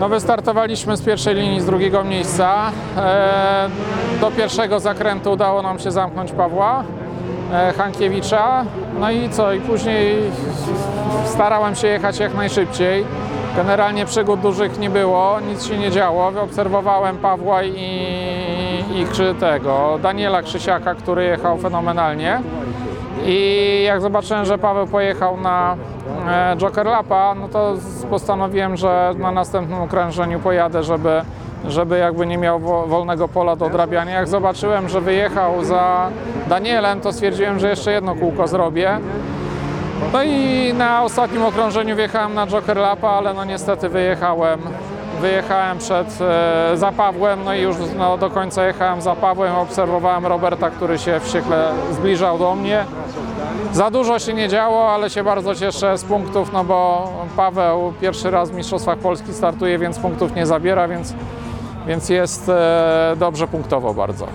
No wystartowaliśmy z pierwszej linii z drugiego miejsca. E, Do pierwszego zakrętu udało nam się zamknąć Pawła e, Hankiewicza. No i co? I później starałem się jechać jak najszybciej. Generalnie przygód dużych nie było, nic się nie działo. Obserwowałem Pawła i, i Krzy- tego, Daniela Krzysiaka, który jechał fenomenalnie. I jak zobaczyłem, że Paweł pojechał na e, Joker Lapa, no to postanowiłem, że na następnym okrążeniu pojadę, żeby, żeby jakby nie miał wo- wolnego pola do odrabiania. Jak zobaczyłem, że wyjechał za Danielem, to stwierdziłem, że jeszcze jedno kółko zrobię. No i na ostatnim okrążeniu wjechałem na Joker Lapa, ale no niestety wyjechałem, wyjechałem przed, e, za Pawłem, no i już no, do końca jechałem za Pawłem, obserwowałem Roberta, który się wściekle zbliżał do mnie. Za dużo się nie działo, ale się bardzo cieszę z punktów, no bo Paweł pierwszy raz w Mistrzostwach Polski startuje, więc punktów nie zabiera, więc, więc jest e, dobrze punktowo bardzo.